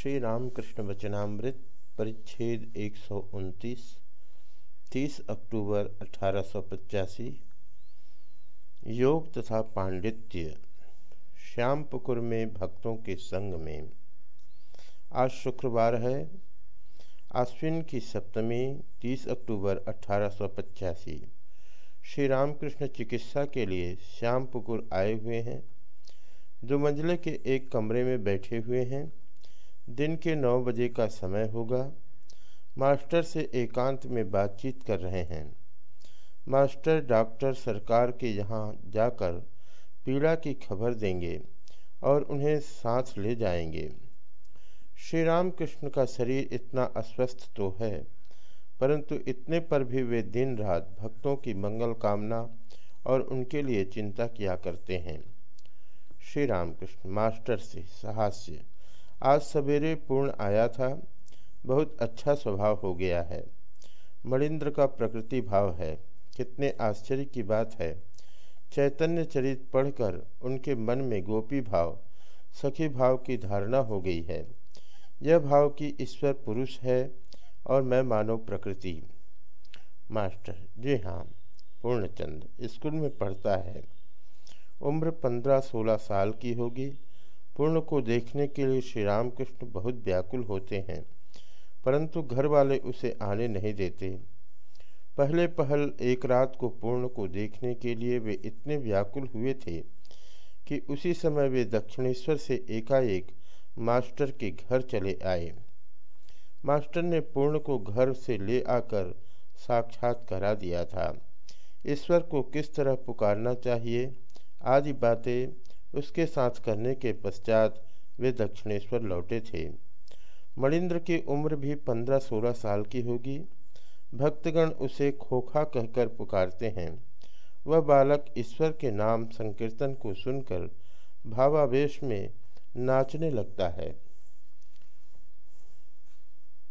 श्री रामकृष्ण वचनामृत परिच्छेद एक सौ उनतीस, तीस अक्टूबर अठारह सौ पचासी, योग तथा पांडित्य, श्यामपुकुर में भक्तों के संग में। आज शुक्रवार है, आश्विन की सप्तमी 30 अक्टूबर अठारह सौ पचासी। श्री रामकृष्ण चिकित्सा के लिए श्यामपुकुर आए हुए हैं दो मंजिले के एक कमरे में बैठे हुए हैं। दिन के नौ बजे का समय होगा। मास्टर से एकांत में बातचीत कर रहे हैं। मास्टर डॉक्टर सरकार के यहाँ जाकर पीड़ा की खबर देंगे और उन्हें सांस ले जाएँगे। श्री राम कृष्ण का शरीर इतना अस्वस्थ तो है, परंतु इतने पर भी वे दिन रात भक्तों की मंगल कामना और उनके लिए चिंता किया करते हैं। श्री रामकृष्ण मास्टर से सहास्य आज सवेरे पूर्ण आया था, बहुत अच्छा स्वभाव हो गया है। मणिंद्र का प्रकृति भाव है, कितने आश्चर्य की बात है। चैतन्य चरित पढ़कर उनके मन में गोपी भाव, सखी भाव की धारणा हो गई है। यह भाव कि ईश्वर पुरुष है और मैं मानव प्रकृति। मास्टर, जी हाँ पूर्णचंद स्कूल में पढ़ता है। उम्र पंद्रह सोलह साल की होगी। पूर्ण को देखने के लिए श्री रामकृष्ण बहुत व्याकुल होते हैं, परंतु घर वाले उसे आने नहीं देते। पहले पहल एक रात को पूर्ण को देखने के लिए वे इतने व्याकुल हुए थे कि उसी समय वे दक्षिणेश्वर से एकाएक मास्टर के घर चले आए। मास्टर ने पूर्ण को घर से ले आकर साक्षात करा दिया था। ईश्वर को किस तरह पुकारना चाहिए, आदि बातें उसके साथ करने के पश्चात वे दक्षिणेश्वर लौटे थे। मणिंद्र की उम्र भी पंद्रह सोलह साल की होगी। भक्तगण उसे खोखा कहकर पुकारते हैं। वह बालक ईश्वर के नाम संकीर्तन को सुनकर भावावेश में नाचने लगता है।